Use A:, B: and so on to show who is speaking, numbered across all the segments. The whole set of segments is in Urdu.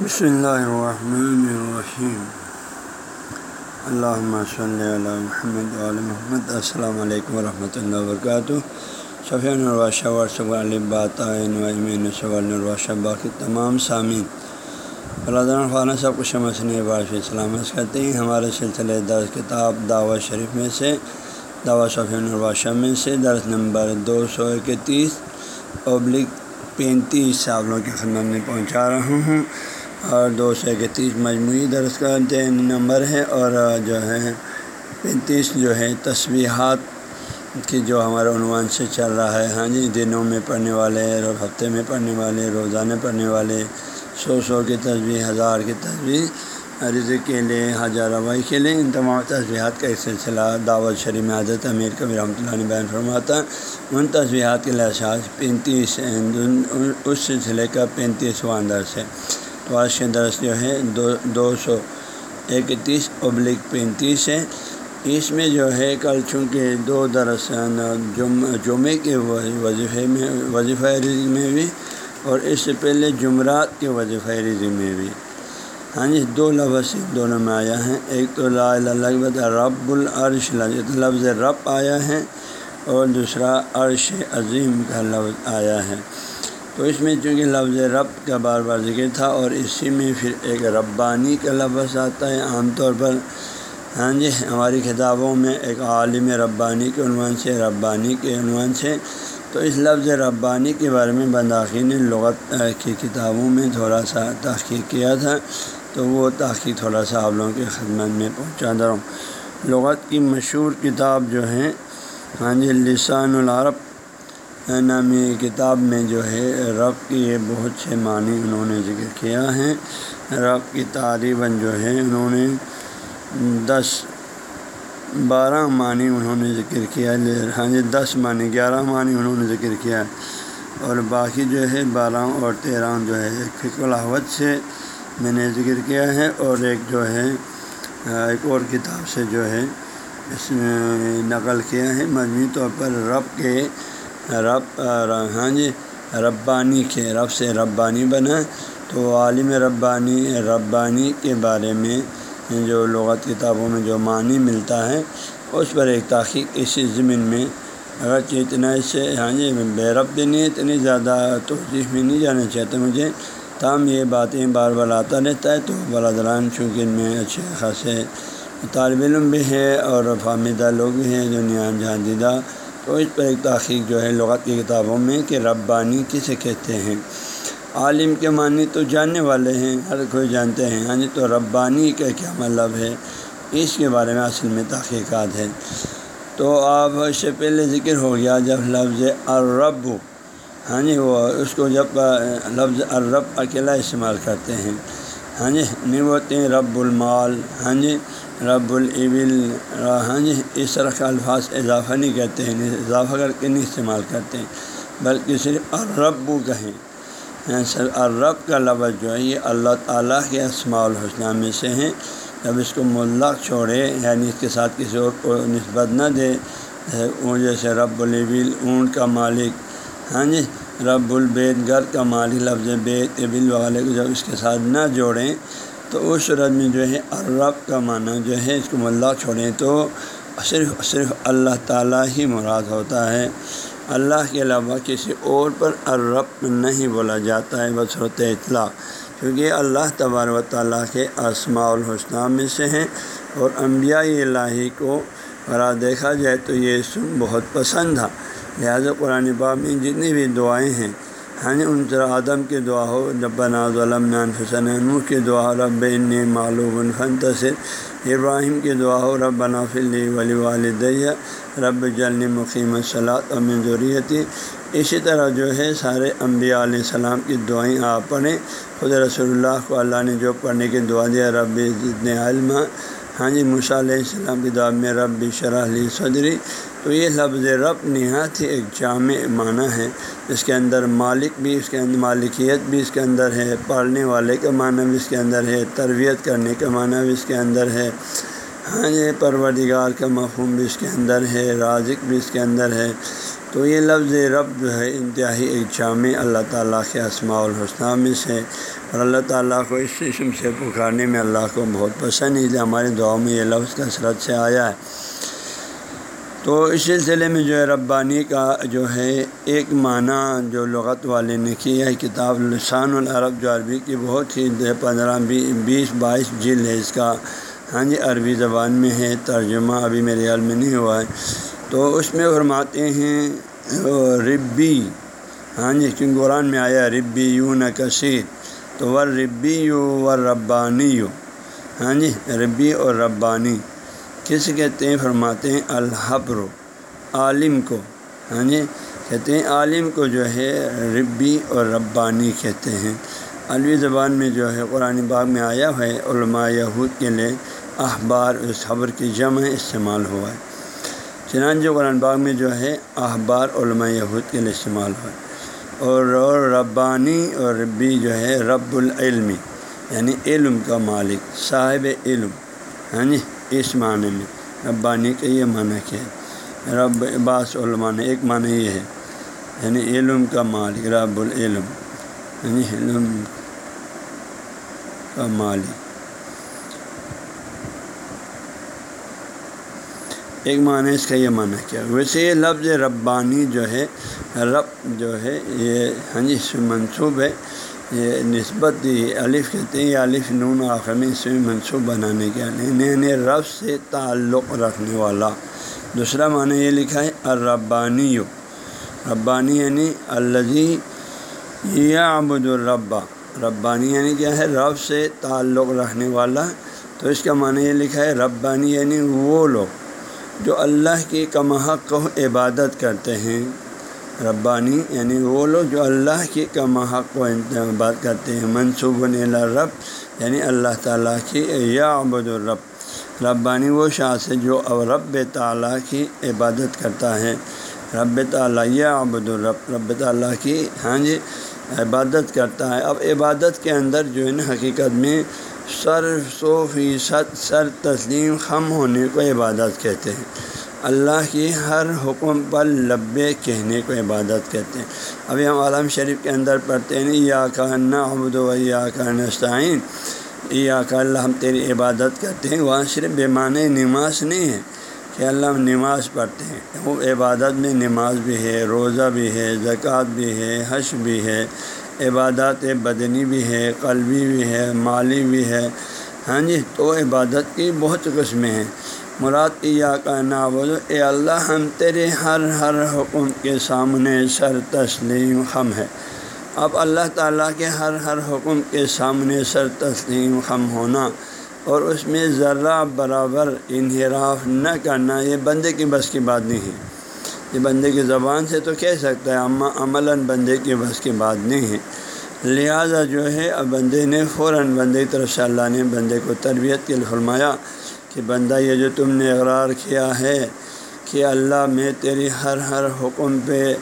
A: بسم اللہ الرحمن الرحیم اللہ صلی علی محمد علیہ محمد السلام علیکم ورحمۃ اللہ وبرکاتہ شفیع الراشہ ورثب الباطین الراشہ باقی تمام سامعین برادر خانہ سب کو شمسن بارش سلامت کرتے ہیں، ہمارے سلسلے درس کتاب دعوت شریف میں سے، دعوت شفیع الراشہ میں سے، درس نمبر دو سو اکتیس پبلک پینتیس آپ لوگوں کی خدمت میں پہنچا رہا ہوں۔ اور دو سو اکتیس مجموعی درس کا نمبر ہے اور جو ہے پینتیس جو ہے تصویحات کی جو ہمارے عنوان سے چل رہا ہے۔ ہاں جی دنوں میں پڑھنے والے، ہفتے میں پڑھنے والے، روزانہ پڑھنے والے، سو سو کی تصویر ہزار کی تصویر رزق کے لیے ہزار روائی کے لیے ان تمام تصویرات کا ایک سلسلہ دعوت شریف میں حضرت امیر کبیر رحمۃ اللہ نے بیان فرماتا ان تصویرات کے لحاظ پینتیس، اس سلسلے کا پینتیسواں درس ہے۔ تو آج کے درس جو ہے دو دو سو اکتیس ابلک پینتیس ہے اس میں جو ہے، کل چونکہ دو درس جم، جمعے کے وظیفے میں، وظیفہ رزق میں بھی اور اس سے پہلے جمعرات کے وظیفہ رزق میں بھی۔ ہاں جی دو لفظ دونوں میں آیا ہے ایک تو لا لفظ رب العرش لفظ رب آیا ہے۔ اور دوسرا عرش عظیم کا لفظ آیا ہے۔ تو اس میں چونکہ لفظ رب کا بار بار ذکر تھا اور اسی میں پھر ایک ربانی کا لفظ آتا ہے عام طور پر۔ ہاں جی ہماری کتابوں میں ایک عالم ربانی کے عنوان سے، ربانی کے عنوان سے۔ تو اس لفظ ربانی کے بارے میں بنداخی نے لغت کی کتابوں میں تھوڑا سا تحقیق کیا تھا۔ تو وہ تحقیق تھوڑا سا آپ لوگوں کی خدمت میں پہنچا دہ رہا ہوں لغت کی مشہور کتاب جو ہے ہاں جی لسان العرب۔ نامی کتاب میں جو ہے، رب کی یہ بہت سے معنی انہوں نے ذکر کیا ہے رب کی تعریباً جو ہے، انہوں نے دس، بارہ معنی انہوں نے ذکر کیا ہاں جی دس معنی، گیارہ معنی انہوں نے ذکر کیا اور باقی جو ہے، بارہ اور تیرہ جو ہے، ایک فکر الحوت سے میں نے ذکر کیا ہے۔ اور ایک جو ہے، ایک اور کتاب سے جو ہے، اس میں نقل کیا ہے۔ مجموعی طور پر رب کے رب ہاں جی ربانی کے رب سے ربانی بنا تو عالم ربانی ربانی کے بارے میں جو لغت کتابوں میں جو معنی ملتا ہے، اس پر ایک تحقیق اسی زمین میں۔ اگرچہ اتنا اس سے ہاں جی بے رب بھی نہیں، اتنی زیادہ توجہ میں نہیں جانا چاہتا مجھے۔ تاہم یہ باتیں بار بار آتا رہتا ہے، تو برادران چونکہ ان میں اچھے خاصے طالب علم بھی ہے اور فامدہ لوگ بھی ہیں جو نیان جہاں تو اس پر ایک تحقیق جو ہے لغت کی کتابوں میں کہ ربانی کسے کہتے ہیں؟ عالم کے معنی تو جاننے والے ہیں، ہر کوئی جانتے ہیں ہاں جی تو ربانی کا کیا مطلب ہے؟ اس کے بارے میں اصل میں تحقیقات ہے تو آپ اس سے پہلے ذکر ہو گیا جب لفظ الرب ہاں جی وہ اس کو جب لفظ الرب اکیلا استعمال کرتے ہیں۔ ہاں جی نہیں ہوتے ہیں رب المال ہاں جی رب العبل ہاں جی اس طرح کا الفاظ اضافہ نہیں کہتے ہیں اضافہ کر کے نہیں استعمال کرتے ہیں، بلکہ صرف الرب کہیں۔ یعنی سر الرب کا لفظ جو ہے، یہ اللہ تعالیٰ کے اسماع الحسنہ میں سے ہیں۔ جب اس کو ملق چھوڑے یعنی اس کے ساتھ کسی اور کو نسبت نہ دے جیسے رب العبل اونٹ کا مالک۔ ہاں جی رب البید گر کا مالک، لفظ بیت ابل والے کو جب اس کے ساتھ نہ جوڑیں تو اس صورت میں جو ہے الرب کا معنی جو ہے اس کو ملا چھوڑیں تو صرف صرف اللہ تعالیٰ ہی مراد ہوتا ہے۔ اللہ کے علاوہ کسی اور پر الرب نہیں بولا جاتا ہے بصورت اطلاع۔ کیونکہ اللہ تبار و تعالیٰ کے اسماع الحسنہ میں سے ہیں اور انبیاء الہی کو ذرا دیکھا جائے تو یہ سن بہت پسند تھا۔ لہٰذا قرآن پاک میں جتنی بھی دعائیں ہیں ہاں جی ان طرح آدم کی دعا ہو رب ظلم نان فسن نور کی دعا رب ان معلوم فن تصر ابراہیم کی دعا ہو رب نافل ولی والدیہ رب جلن مقیم صلاحت و منظوریتی اسی طرح جو ہے سارے انبیاء علیہ السلام کی دعائیں آپ پڑھیں۔ خود رسول اللہ کو اللہ نے جو پڑھنے کی دعا دیا رب جتنے علم ہاں جی مصع علیہ السلام کی دعا میں رب شرح علی صدری۔ تو یہ لفظ رب نہایت ہی ایک جامع معنی ہے۔ اس کے اندر مالک بھی، اس کے اندر مالکیت بھی، اس کے اندر ہے پڑھنے والے کا معنی بھی، اس کے اندر ہے تربیت کرنے کا معنی بھی، اس کے اندر ہے۔ ہاں یہ پروردگار کا مفہوم بھی اس کے اندر ہے، رازق بھی اس کے اندر ہے۔ تو یہ لفظ رب جو ہے انتہائی ایک جامع، اللہ تعالیٰ کے اسماع الحسنہ میں سے۔ اور اللہ تعالیٰ کو اس اسم سے پکارنے میں اللہ کو بہت پسند ہے۔ ہمارے دعاؤں میں یہ لفظ کثرت سے آیا ہے۔ تو اس سلسلے میں جو ہے ربانی کا جو ہے ایک معنی جو لغت والے نے کیا ہے، کتاب لسان العرب جو عربی کی بہت ہی پندرہ بیس بائیس جلد ہے اس کا۔ ہاں جی عربی زبان میں ہے، ترجمہ ابھی میرے حال میں نہیں ہوا ہے۔ تو اس میں فرماتے ہیں ربی ہاں جی کیونکہ قرآن میں آیا ربی یوں نہ کثیر۔ تو ور ربی یو، ور ربانی یو۔ ہاں جی ربی اور ربانی۔ کس کہتے ہیں؟ فرماتے ہیں الحبر، عالم کو۔ ہاں جی کہتے ہیں عالم کو جو ہے ربی اور ربانی کہتے ہیں۔ عربی زبان میں جو ہے قرآن باغ میں آیا ہے، علماء یہود کے لیے اخبار اس خبر کی جمع استعمال ہوا ہے۔ چنانچہ قرآن باغ میں جو ہے اخبار علماء یہود کے لیے استعمال ہوا ہے۔ اور ربانی اور ربی جو ہے رب العلمی یعنی علم کا مالک، صاحب علم۔ ہاں جی اس معنی میں، ربانی کا یہ معنی کیا ہے؟ رب باس علماء نے ایک معنی یہ ہے یعنی علم کا مالک، رب العلم یعنی علم کا مالک۔ ایک معنی اس کا یہ معنی کیا، ویسے یہ لفظ ربانی جو ہے، رب جو ہے، یہ ہاں جی منصوب ہے۔ یہ نسبت الف کہتے ہیں یہ الف نون آخر میں اس میں منصوب بنانے کے لیے رب سے تعلق رکھنے والا۔ دوسرا معنی یہ لکھا ہے الربانی۔ ربانی یعنی الزی یا عبد الربا ربانی یعنی کیا ہے؟ رب سے تعلق رکھنے والا۔ تو اس کا معنی یہ لکھا ہے ربانی یعنی وہ لوگ جو اللہ کی کمحق کو عبادت کرتے ہیں۔ ربانی یعنی وہ لوگ جو اللہ کی کم حق کو بات کرتے ہیں، منصوب رب یعنی اللہ تعالیٰ کی یا عبد الرب۔ ربانی وہ شاخ ہے جو رب تعالیٰ کی عبادت کرتا ہے۔ رب تعالیٰ یا عبد الرب، رب تعالیٰ کی ہاں جی عبادت کرتا ہے۔ اب عبادت کے اندر جو ہے نا، حقیقت میں سر سو فیصد سر تسلیم، خم ہونے کو عبادت کہتے ہیں۔ اللہ کی ہر حکم پر لبے کہنے کو عبادت کہتے ہیں۔ ابھی ہم عالم شریف کے اندر پڑھتے ہیں یا کہنا حمد و یا نسطین یا کہ اللہ ہم تیری عبادت کرتے ہیں۔ وہاں صرف بے معنی نماز نہیں ہے کہ اللہ ہم نماز پڑھتے ہیں۔ وہ عبادت میں نماز بھی ہے، روزہ بھی ہے، زکوٰۃ بھی ہے حش بھی ہے، عبادات بدنی بھی ہے، قلبی بھی ہے، مالی بھی ہے۔ ہاں جی تو عبادت کی بہت قسمیں ہیں۔ مراد یا کا نابود اے اللہ ہم تیرے ہر ہر حکم کے سامنے سر تسلیم خم ہے۔ اب اللہ تعالیٰ کے ہر ہر حکم کے سامنے سر تسلیم خم ہونا اور اس میں ذرہ برابر انحراف نہ کرنا، یہ بندے کی بس کی بات نہیں ہے۔ یہ بندے کی زبان سے تو کہہ سکتا ہے، اما عملاً بندے کی بس کی بات نہیں ہے۔ لہٰذا جو ہے، اب بندے نے فوراً بندے کی طرف سے اللہ نے بندے کو تربیت کے لیے فرمایا۔ کہ بندہ یہ جو تم نے اقرار کیا ہے کہ اللہ میں تیری ہر ہر حکم پہ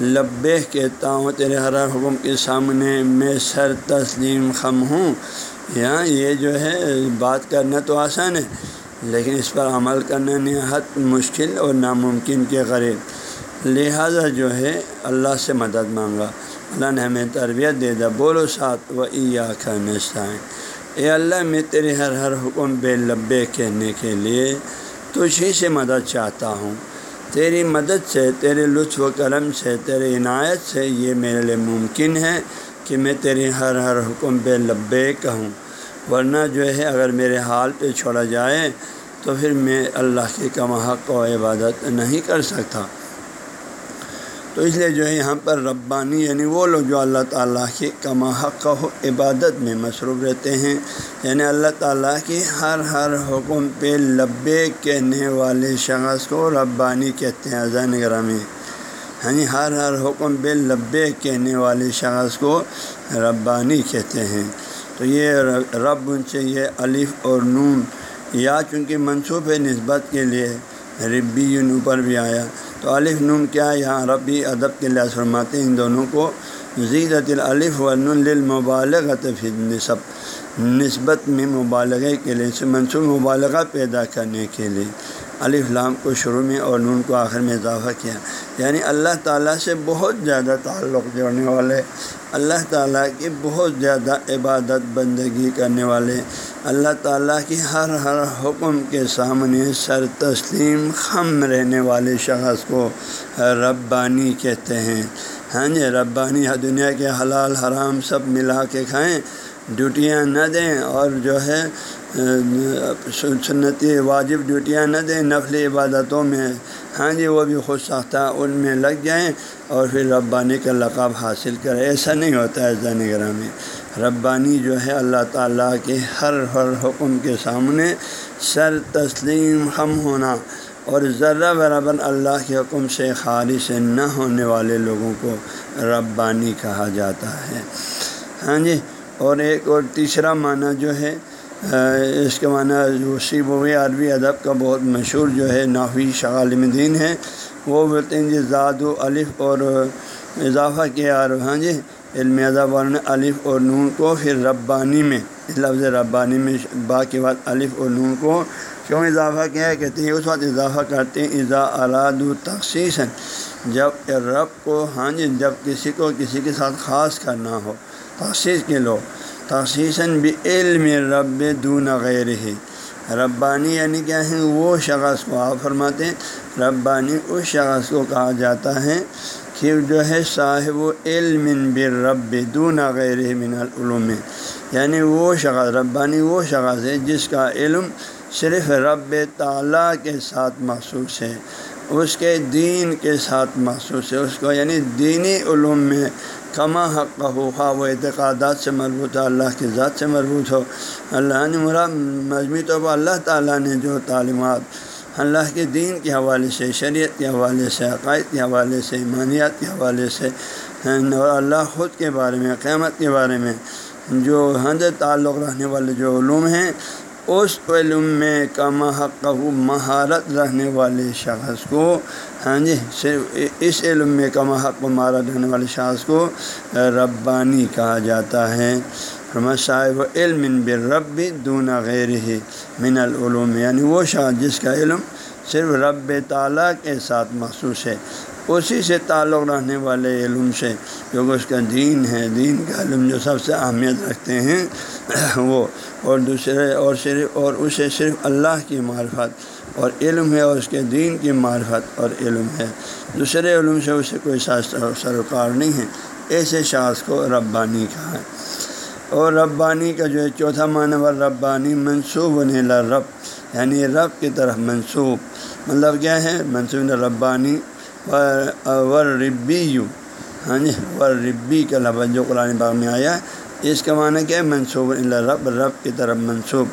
A: لبے کہتا ہوں، تیرے ہر ہر حکم کے سامنے میں سر تسلیم خم ہوں۔ یہاں یہ جو ہے، بات کرنا تو آسان ہے، لیکن اس پر عمل کرنا نہایت مشکل اور ناممکن کے قریب۔ لہٰذا جو ہے، اللہ سے مدد مانگا۔ اللہ نے ہمیں تربیت دے دا بولو ساتھ و عیا کا نسائیں اے اللہ، میں تیرے ہر ہر حکم بے لبے کہنے کے لیے تجھی سے مدد چاہتا ہوں۔ تیری مدد سے، تیرے لطف و کرم سے، تیرے عنایت سے یہ میرے لیے ممکن ہے کہ میں تیرے ہر ہر حکم بے لبے کہوں۔ ورنہ جو ہے، اگر میرے حال پہ چھوڑا جائے تو پھر میں اللہ کی کم حق و عبادت نہیں کر سکتا۔ تو اس لیے جو ہے یہاں پر ربانی یعنی وہ لوگ جو اللہ تعالیٰ کی کما حق عبادت میں مصروف رہتے ہیں یعنی اللہ تعالیٰ کی ہر ہر حکم پہ لبے کہنے والے شخص کو ربانی کہتے ہیں، اذان گرامی یعنی ہر ہر حکم پہ لبے کہنے والے شخص کو ربانی کہتے ہیں۔ تو یہ رب ان سے یہ الف اور نون یا چونکہ منصوب نسبت کے لیے، ربی اوپر بھی آیا۔ تو الف نون کیا یہاں عربی ادب کے لحاظ فرماتے ہیں ان دونوں کو۔ زیدت الف و للمبالغت فی نصب نسبت میں مبالغے کے لیے منصوب مبالغہ پیدا کرنے کے لیے علی فلام کو شروع میں اور نون کو آخر میں اضافہ کیا۔ یعنی اللہ تعالیٰ سے بہت زیادہ تعلق جوڑنے والے، اللہ تعالیٰ کی بہت زیادہ عبادت بندگی کرنے والے، اللہ تعالیٰ کی ہر ہر حکم کے سامنے سر تسلیم خم رہنے والے شخص کو ربانی کہتے ہیں۔ ہاں جی ربانی دنیا کے حلال حرام سب ملا کے کھائیں۔ ڈیوٹیاں نہ دیں اور جو ہے سنتی واجب ڈیوٹیاں نہ دیں نفل عبادتوں میں۔ ہاں جی وہ بھی خود ساختہ ان میں لگ جائیں اور پھر ربانی کا لقب حاصل کرے ایسا نہیں ہوتا ہے زین میں ربانی جو ہے، اللہ تعالیٰ کے ہر ہر حکم کے سامنے سر تسلیم ہم ہونا اور ذرہ برابر اللہ کے حکم سے خارج نہ ہونے والے لوگوں کو ربانی کہا جاتا ہے۔ ہاں جی اور ایک اور تیسرا معنی جو ہے اس کے معنی وسیب عربی ادب کا بہت مشہور جو ہے ناوی شعالم دین ہے۔ وہ بولتے ہیں جی زاد و الف اور اضافہ کیا ہاں جی علم ادب نے الف اور نون کو پھر ربانی میں، لفظ ربانی میں با کے بعد الف اور نون کو کیوں اضافہ کیا ہے؟ کہتے ہیں اس وقت اضافہ کرتے ہیں اضا اراد و تخصیص جب رب کو ہاں جی جب کسی کو کسی کے ساتھ خاص کرنا ہو، تخصیص کے لو تخصیصاً بھی علم رب دون غیر ہی ربانی یعنی کیا ہے؟ وہ شخص کو، آپ فرماتے ہیں، ربانی اس شخص کو کہا جاتا ہے کہ جو ہے صاحب و علم بر رب دون غیر من العلوم۔ یعنی وہ شخص، ربانی وہ شخص ہے جس کا علم صرف رب تعلیٰ کے ساتھ مخصوص ہے۔ اس کے دین کے ساتھ مخصوص ہے۔ اس کو یعنی دینی علوم میں کما حق کا وہ اعتقادات سے مربوط ہو اللہ کی ذات سے مربوط ہو۔ اللہ نے مراد مجموعی طور پر اللہ تعالیٰ نے جو تعلیمات اللہ کے دین کے حوالے سے، شریعت کے حوالے سے، عقائد کے حوالے سے، ایمانیات کے حوالے سے، اور اللہ خود کے بارے میں، قیامت کے بارے میں جو حد تعلق رہنے والے جو علوم ہیں اس علم میں کما حق مہارت رہنے والے شخص کو ہاں جی صرف اس علم میں کما حق مہارت رہنے والے شخص کو ربانی کہا جاتا ہے۔ صاحب علم بر رب دون غیر ہی من العلوم یعنی وہ شخص جس کا علم صرف رب تعالیٰ کے ساتھ مخصوص ہے۔ اسی سے تعلق رہنے والے علم سے، جو اس کا دین ہے، دین کا علم جو سب سے اہمیت رکھتے ہیں، وہ اور دوسرے اور صرف اور اسے صرف اللہ کی معرفت اور علم ہے، اور اس کے دین کی معرفت اور علم ہے۔ دوسرے علم سے اسے کوئی سروکار نہیں ہے۔ ایسے شاخ کو ربانی کہا ہے۔ اور ربانی کا جو ہے، چوتھا معنی ربانی منصوب نیلا رب یعنی رب کی طرف منصوب۔ مطلب کیا ہے؟ منصوب ربانی ور ربی یو ہاں جی ور ربی کا لفظ جو قرآن باغ میں آیا ہے، اس کا معنی کیا ہے؟ منصوب اللہ رب رب کی طرف منصوب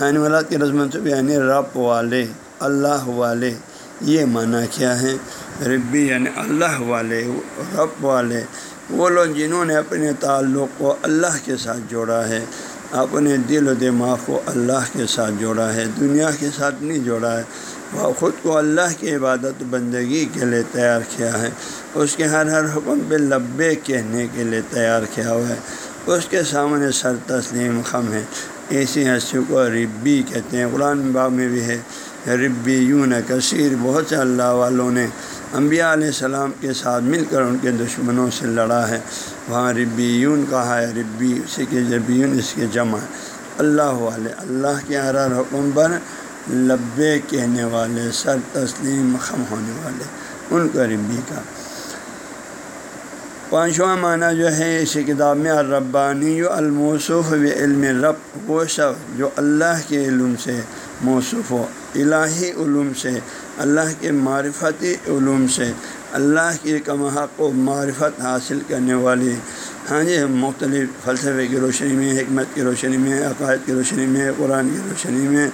A: یعنی ولاد کی رسم منصوب یعنی رب والے، اللہ والے. یہ معنی کیا ہے؟ ربی یعنی اللہ والے، رب والے. وہ لوگ جنہوں نے اپنے تعلق کو اللہ کے ساتھ جوڑا ہے، اپنے دل و دماغ کو اللہ کے ساتھ جوڑا ہے، دنیا کے ساتھ نہیں جوڑا ہے. وہ خود کو اللہ کی عبادت بندگی کے لیے تیار کیا ہے۔ اس کے ہر ہر حکم پہ لبے کہنے کے لیے تیار کیا ہوا ہے۔ اس کے سامنے سر تسلیم خم ہے۔ ایسی ہنسی کو ربی کہتے ہیں۔ قرآن باغ میں بھی ہے۔ ربی یوں کثیر۔ بہت سے اللہ والوں نے انبیاء علیہ السلام کے ساتھ مل کر ان کے دشمنوں سے لڑا ہے۔ وہاں ربی یون کہا ہے۔ ربی اسی کے ربیون اس کے جمع اللہ والے۔ اللہ کے ہر ہر حکم پر لبے کہنے والے، سر تسلیم خم ہونے والے، ان کو ربی کا۔ پانچواں معنی جو ہے اسی کتاب میں الربانی الموصوف و علم رب، وہ شخص جو اللہ کے علم سے موصوف ہو، الہی علوم سے، اللہ کے معرفتی علوم سے، اللہ کی کمحق و معرفت حاصل کرنے والی۔ ہاں جی مختلف فلسفے کی روشنی میں، حکمت کی روشنی میں، عقائد کی روشنی میں، قرآن کی روشنی میں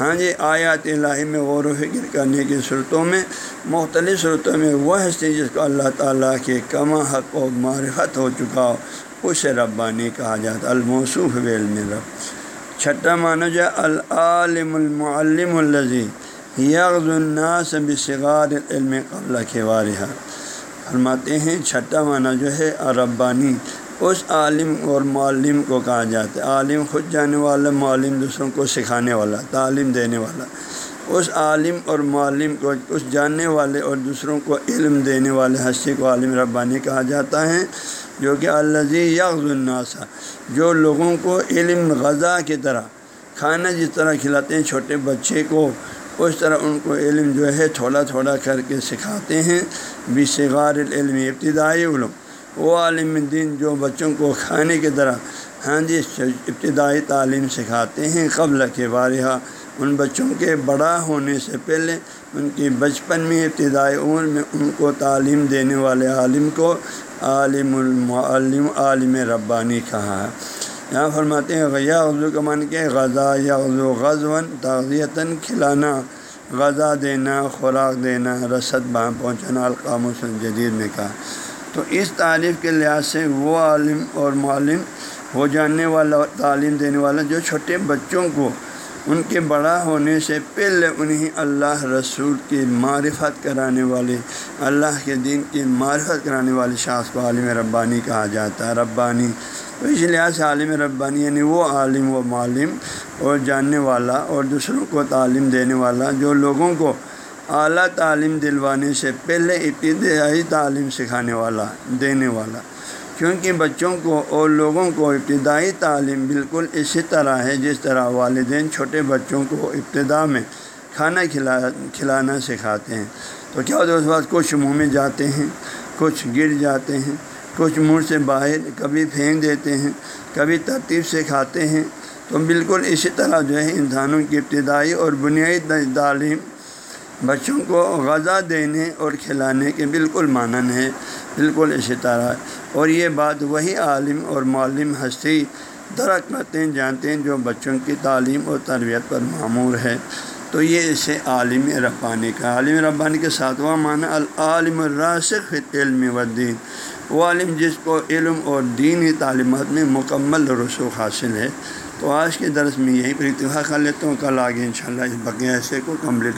A: ہاں جی آیات الہی میں غور و فکر کرنے کی صورتوں میں، مختلف صورتوں میں وہ ہستی جس کو اللہ تعالیٰ کے کما حق و معرفت ہو چکا ہو، اسے ربانی کہا جاتا، الموصوف علم رب۔ چھٹا معنی جو العالم المعلم الزی یغز الناس بصغار علم قبل کے وارحہ فرماتے ہیں، چھٹا معنی جو ہے، ربانی۔ اس عالم اور معلم کو کہا جاتا ہے۔ عالم خود جانے والا، معلم دوسروں کو سکھانے والا، تعلیم دینے والا۔ اس عالم اور معلم کو، اس جاننے والے اور دوسروں کو علم دینے والے ہستی کو عالم ربانی کہا جاتا ہے، جو کہ الزی یغز الناسا جو لوگوں کو علم غذا کی طرح، کھانا جس طرح کھلاتے ہیں، چھوٹے بچے کو اس طرح ان کو علم جو ہے، تھوڑا تھوڑا کر کے سکھاتے ہیں۔ بشغار العلم، ابتدائی علم وہ عالم دین جو بچوں کو کھانے کی طرح ہاں جی ابتدائی تعلیم سکھاتے ہیں قبل کے بارہ ان بچوں کے بڑا ہونے سے پہلے ان کی بچپن میں، ابتدائی عمر میں ان کو تعلیم دینے والے عالم کو عالم المعلم، عالم ربانی کہا۔ ہے یہاں فرماتے ہیں غیا اردو کا مان کے غذا یا اردو غزون تغذیتاً کھلانا، غذا دینا، خوراک دینا، رسد بہاں پہنچانا القام جدید نے کہا تو اس تعریف کے لحاظ سے وہ عالم اور معلم ہو جاننے والا تعلیم دینے والا جو چھوٹے بچوں کو ان کے بڑا ہونے سے پہلے انہیں اللہ رسول کی معرفت کرانے والے، اللہ کے دین کی معرفت کرانے والے شاخ کو عالم ربانی کہا جاتا ہے، ربانی۔ تو اس لحاظ سے عالم ربانی یعنی وہ عالم و معلم اور جاننے والا اور دوسروں کو تعلیم دینے والا جو لوگوں کو اعلیٰ تعلیم دلوانے سے پہلے ابتدائی تعلیم سکھانے والا، دینے والا۔ کیونکہ بچوں کو اور لوگوں کو ابتدائی تعلیم بالکل اسی طرح ہے، جس طرح والدین چھوٹے بچوں کو ابتدا میں کھانا کھلا، کھلانا سکھاتے ہیں۔ تو کیا ہوتا ہے اس بعد کچھ منہ میں جاتے ہیں، کچھ گر جاتے ہیں، کچھ منہ سے باہر کبھی پھینک دیتے ہیں، کبھی ترتیب سے کھاتے ہیں۔ تو بالکل اسی طرح جو ہے، انسانوں کی ابتدائی اور بنیادی تعلیم بچوں کو غذا دینے اور کھلانے کے بالکل مانن ہے، بالکل اسی طرح۔ اور یہ بات وہی عالم اور معلم ہستی درخت کرتے ہیں جانتے ہیں جو بچوں کی تعلیم اور تربیت پر معمور ہے۔ تو یہ اسے عالم ربانی کا، عالم ربانی کے ساتواں معنی العالم الراسخ علم و دین وہ عالم جس کو علم اور دینی تعلیمات میں مکمل رسوخ حاصل ہے۔ تو آج کے درس میں یہی پر اتفاق کر لیتا ہوں۔ کل آگے انشاءاللہ اس بقیہ ایسے کو کمپلیٹ